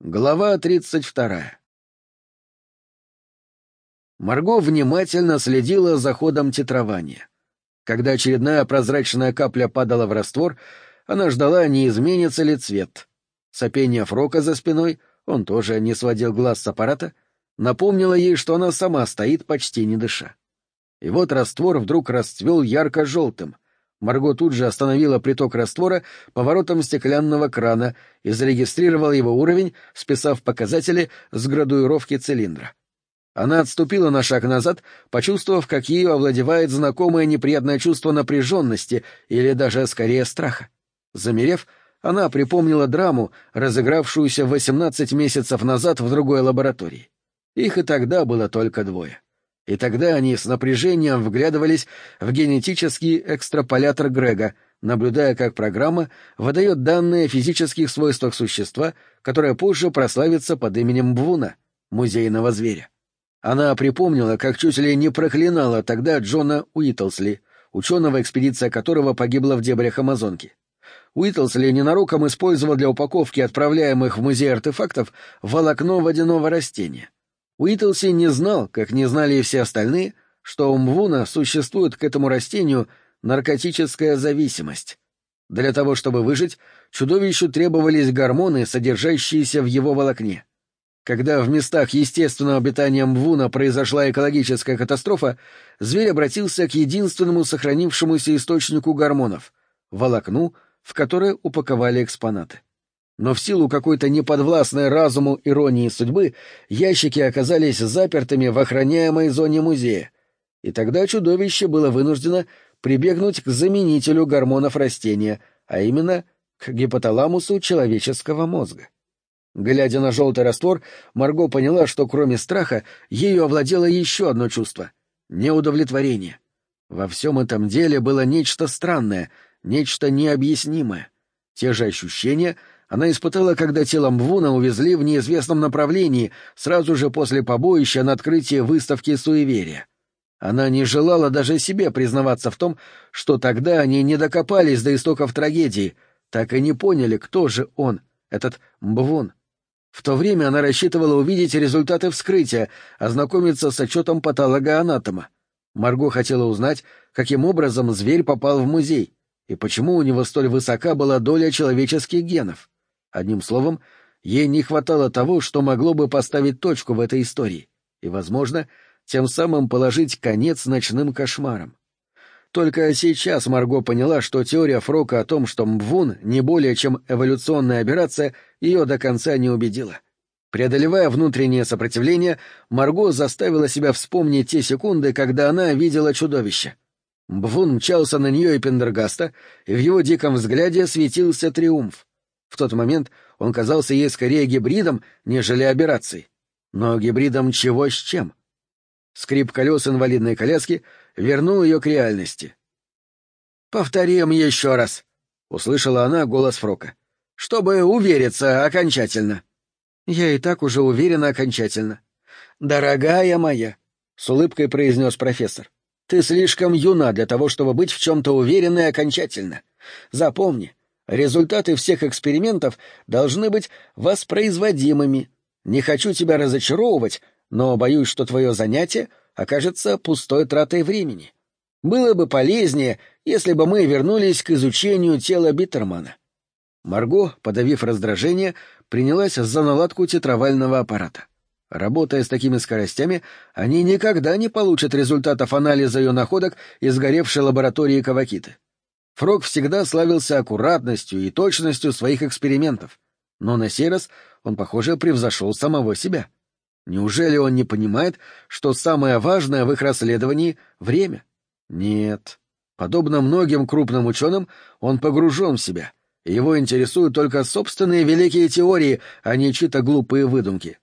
Глава тридцать вторая Марго внимательно следила за ходом титрования. Когда очередная прозрачная капля падала в раствор, она ждала, не изменится ли цвет. Сопение Фрока за спиной, он тоже не сводил глаз с аппарата, напомнило ей, что она сама стоит, почти не дыша. И вот раствор вдруг расцвел ярко-желтым — Марго тут же остановила приток раствора поворотом стеклянного крана и зарегистрировала его уровень, списав показатели с градуировки цилиндра. Она отступила на шаг назад, почувствовав, как ею овладевает знакомое неприятное чувство напряженности или даже скорее страха. Замерев, она припомнила драму, разыгравшуюся 18 месяцев назад в другой лаборатории. Их и тогда было только двое. И тогда они с напряжением вглядывались в генетический экстраполятор Грега, наблюдая, как программа выдает данные о физических свойствах существа, которое позже прославится под именем Бвуна, музейного зверя. Она припомнила, как чуть ли не проклинала тогда Джона Уитлсли, ученого, экспедиция которого погибла в дебрях Амазонки. Уитлсли ненароком использовал для упаковки отправляемых в музей артефактов волокно водяного растения — Уитлси не знал, как не знали и все остальные, что у Мвуна существует к этому растению наркотическая зависимость. Для того, чтобы выжить, чудовищу требовались гормоны, содержащиеся в его волокне. Когда в местах естественного обитания Мвуна произошла экологическая катастрофа, зверь обратился к единственному сохранившемуся источнику гормонов — волокну, в которое упаковали экспонаты но в силу какой-то неподвластной разуму иронии судьбы ящики оказались запертыми в охраняемой зоне музея, и тогда чудовище было вынуждено прибегнуть к заменителю гормонов растения, а именно к гипоталамусу человеческого мозга. Глядя на желтый раствор, Марго поняла, что кроме страха ею овладело еще одно чувство — неудовлетворение. Во всем этом деле было нечто странное, нечто необъяснимое. Те же ощущения — она испытала, когда тело Мвуна увезли в неизвестном направлении сразу же после побоища на открытии выставки суеверия. Она не желала даже себе признаваться в том, что тогда они не докопались до истоков трагедии, так и не поняли, кто же он, этот Мбвун. В то время она рассчитывала увидеть результаты вскрытия, ознакомиться с отчетом патологоанатома. Марго хотела узнать, каким образом зверь попал в музей и почему у него столь высока была доля человеческих генов. Одним словом, ей не хватало того, что могло бы поставить точку в этой истории, и, возможно, тем самым положить конец ночным кошмарам. Только сейчас Марго поняла, что теория Фрока о том, что Мвун не более чем эволюционная операция, ее до конца не убедила. Преодолевая внутреннее сопротивление, Марго заставила себя вспомнить те секунды, когда она видела чудовище. Мвун мчался на нее и Пендергаста, и в его диком взгляде светился триумф. В тот момент он казался ей скорее гибридом, нежели аберрацией. Но гибридом чего с чем? Скрип колес инвалидной коляски вернул ее к реальности. «Повторим еще раз», — услышала она голос Фрока, — «чтобы увериться окончательно». «Я и так уже уверена окончательно». «Дорогая моя», — с улыбкой произнес профессор, — «ты слишком юна для того, чтобы быть в чем-то уверенной окончательно. Запомни, Результаты всех экспериментов должны быть воспроизводимыми. Не хочу тебя разочаровывать, но боюсь, что твое занятие окажется пустой тратой времени. Было бы полезнее, если бы мы вернулись к изучению тела Биттермана. Марго, подавив раздражение, принялась за наладку тетровального аппарата. Работая с такими скоростями, они никогда не получат результатов анализа ее находок из сгоревшей лаборатории Кавакиты. Фрог всегда славился аккуратностью и точностью своих экспериментов, но на сей раз он, похоже, превзошел самого себя. Неужели он не понимает, что самое важное в их расследовании — время? Нет. Подобно многим крупным ученым, он погружен в себя, его интересуют только собственные великие теории, а не чьи-то глупые выдумки.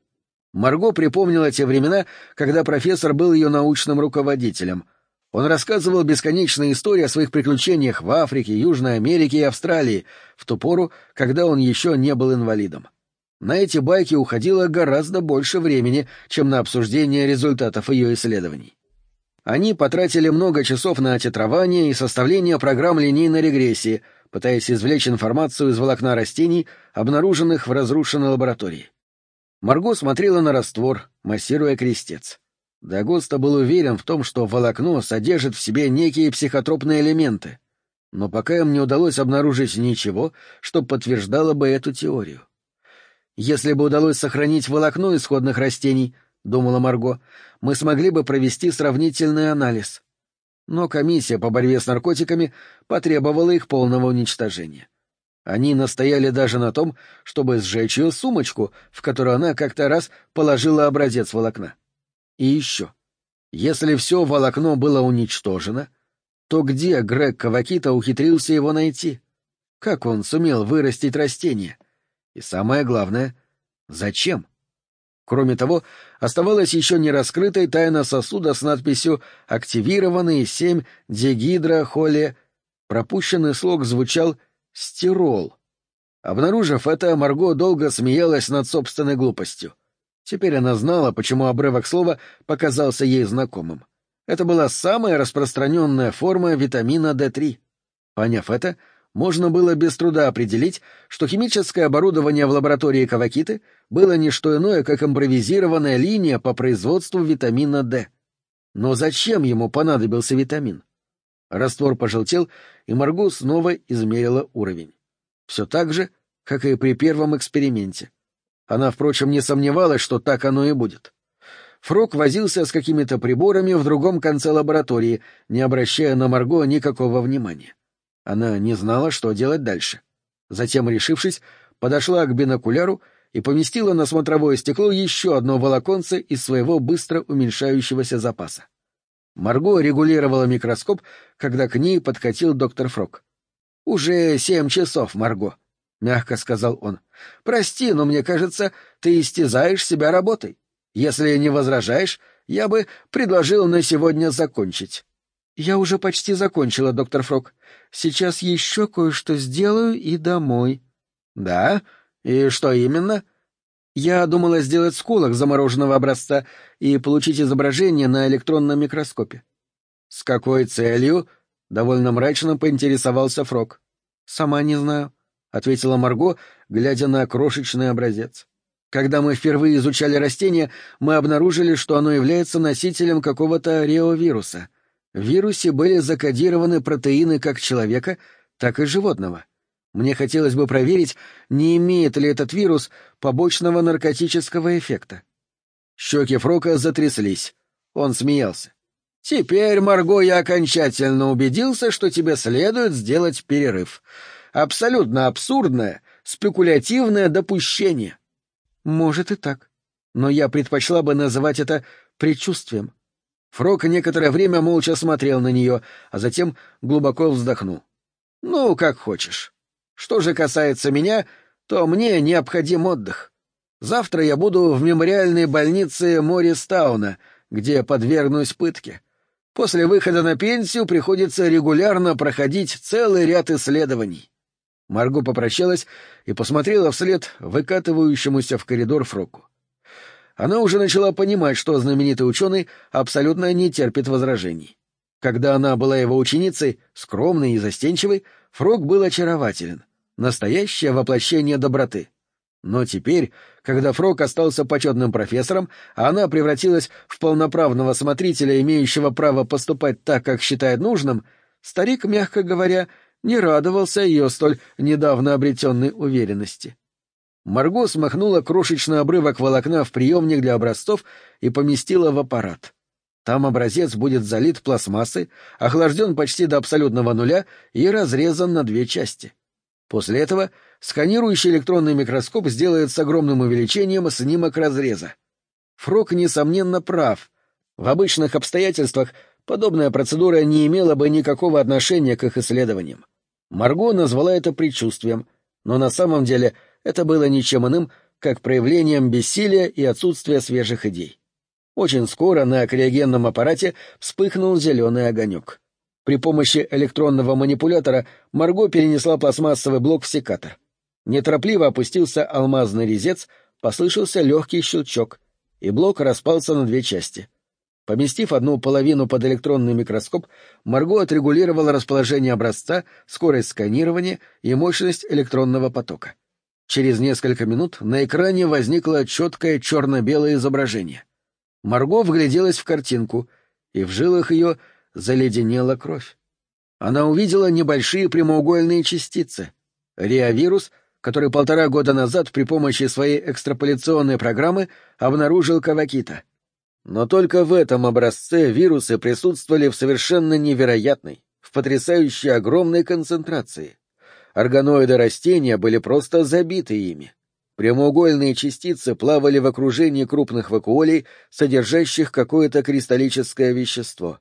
Марго припомнила те времена, когда профессор был ее научным руководителем — он рассказывал бесконечные истории о своих приключениях в Африке, Южной Америке и Австралии, в ту пору, когда он еще не был инвалидом. На эти байки уходило гораздо больше времени, чем на обсуждение результатов ее исследований. Они потратили много часов на титрование и составление программ линейной регрессии, пытаясь извлечь информацию из волокна растений, обнаруженных в разрушенной лаборатории. Марго смотрела на раствор, массируя крестец. Дагоста был уверен в том, что волокно содержит в себе некие психотропные элементы, но пока им не удалось обнаружить ничего, что подтверждало бы эту теорию. «Если бы удалось сохранить волокно исходных растений», — думала Марго, — «мы смогли бы провести сравнительный анализ». Но комиссия по борьбе с наркотиками потребовала их полного уничтожения. Они настояли даже на том, чтобы сжечь ее сумочку, в которую она как-то раз положила образец волокна. И еще. Если все волокно было уничтожено, то где Грег Кавакита ухитрился его найти? Как он сумел вырастить растение? И самое главное, зачем? Кроме того, оставалась еще не раскрытой тайна сосуда с надписью «Активированные 7 дегидрохоле». Пропущенный слог звучал Стирол. Обнаружив это, Марго долго смеялась над собственной глупостью. Теперь она знала, почему обрывок слова показался ей знакомым. Это была самая распространенная форма витамина D3. Поняв это, можно было без труда определить, что химическое оборудование в лаборатории Кавакиты было не что иное, как импровизированная линия по производству витамина D. Но зачем ему понадобился витамин? Раствор пожелтел, и Марго снова измерила уровень. Все так же, как и при первом эксперименте. Она, впрочем, не сомневалась, что так оно и будет. Фрог возился с какими-то приборами в другом конце лаборатории, не обращая на Марго никакого внимания. Она не знала, что делать дальше. Затем, решившись, подошла к бинокуляру и поместила на смотровое стекло еще одно волоконце из своего быстро уменьшающегося запаса. Марго регулировала микроскоп, когда к ней подкатил доктор Фрог. «Уже семь часов, Марго», — мягко сказал он. «Прости, но мне кажется, ты истязаешь себя работой. Если не возражаешь, я бы предложил на сегодня закончить». «Я уже почти закончила, доктор Фрог. Сейчас еще кое-что сделаю и домой». «Да? И что именно?» Я думала сделать сколок замороженного образца и получить изображение на электронном микроскопе. — С какой целью? — довольно мрачно поинтересовался Фрог. — Сама не знаю, — ответила Марго, глядя на крошечный образец. Когда мы впервые изучали растение, мы обнаружили, что оно является носителем какого-то реовируса. В вирусе были закодированы протеины как человека, так и животного. — мне хотелось бы проверить, не имеет ли этот вирус побочного наркотического эффекта. Щеки Фрока затряслись. Он смеялся. «Теперь, Марго, я окончательно убедился, что тебе следует сделать перерыв. Абсолютно абсурдное, спекулятивное допущение». «Может и так. Но я предпочла бы называть это предчувствием». Фрок некоторое время молча смотрел на нее, а затем глубоко вздохнул. «Ну, как хочешь. Что же касается меня, то мне необходим отдых. Завтра я буду в мемориальной больнице Мористауна, где подвергнусь пытке. После выхода на пенсию приходится регулярно проходить целый ряд исследований. Марго попрощалась и посмотрела вслед выкатывающемуся в коридор Фроку. Она уже начала понимать, что знаменитый ученый абсолютно не терпит возражений. Когда она была его ученицей, скромной и застенчивой, Фрог был очарователен, настоящее воплощение доброты. Но теперь, когда Фрог остался почетным профессором, а она превратилась в полноправного смотрителя, имеющего право поступать так, как считает нужным, старик, мягко говоря, не радовался ее столь недавно обретенной уверенности. Марго смахнула крошечный обрывок волокна в приемник для образцов и поместила в аппарат. Там образец будет залит пластмассой, охлажден почти до абсолютного нуля и разрезан на две части. После этого сканирующий электронный микроскоп сделает с огромным увеличением снимок разреза. Фрок, несомненно, прав. В обычных обстоятельствах подобная процедура не имела бы никакого отношения к их исследованиям. Марго назвала это предчувствием, но на самом деле это было ничем иным, как проявлением бессилия и отсутствия свежих идей. Очень скоро на криогенном аппарате вспыхнул зеленый огонек. При помощи электронного манипулятора Марго перенесла пластмассовый блок в секатор. Неторопливо опустился алмазный резец, послышался легкий щелчок, и блок распался на две части. Поместив одну половину под электронный микроскоп, Марго отрегулировала расположение образца, скорость сканирования и мощность электронного потока. Через несколько минут на экране возникло четкое черно-белое изображение. Марго вгляделась в картинку, и в жилах ее заледенела кровь. Она увидела небольшие прямоугольные частицы. Реавирус, который полтора года назад при помощи своей экстраполяционной программы обнаружил Кавакита. Но только в этом образце вирусы присутствовали в совершенно невероятной, в потрясающей огромной концентрации. Органоиды растения были просто забиты ими. Прямоугольные частицы плавали в окружении крупных вакуолей, содержащих какое-то кристаллическое вещество.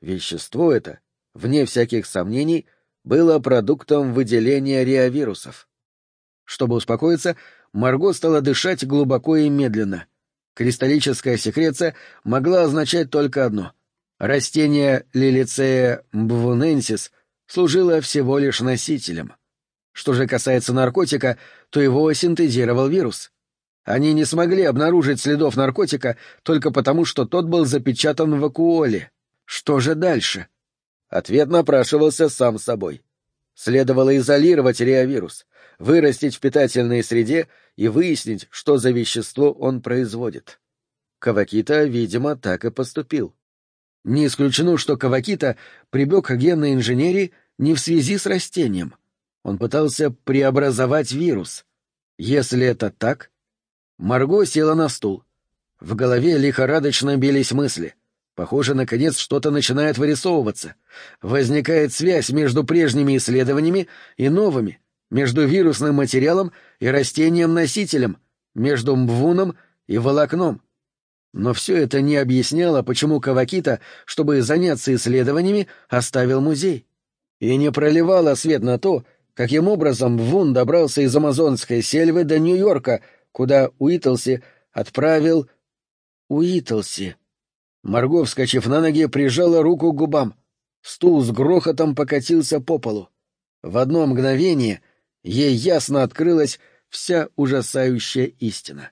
Вещество это, вне всяких сомнений, было продуктом выделения реавирусов. Чтобы успокоиться, Марго стала дышать глубоко и медленно. Кристаллическая секреция могла означать только одно. Растение лилицея мбвуненсис служило всего лишь носителем — что же касается наркотика, то его синтезировал вирус. Они не смогли обнаружить следов наркотика только потому, что тот был запечатан в вакуоле. Что же дальше? Ответ напрашивался сам собой. Следовало изолировать реавирус, вырастить в питательной среде и выяснить, что за вещество он производит. Кавакита, видимо, так и поступил. Не исключено, что Кавакита прибег к генной инженерии не в связи с растением — он пытался преобразовать вирус. Если это так... Марго села на стул. В голове лихорадочно бились мысли. Похоже, наконец что-то начинает вырисовываться. Возникает связь между прежними исследованиями и новыми, между вирусным материалом и растением-носителем, между мвуном и волокном. Но все это не объясняло, почему Кавакита, чтобы заняться исследованиями, оставил музей. И не проливало свет на то, каким образом Вун добрался из амазонской сельвы до Нью-Йорка, куда Уитлси отправил... Уитлси. Марго, вскочив на ноги, прижала руку к губам. Стул с грохотом покатился по полу. В одно мгновение ей ясно открылась вся ужасающая истина.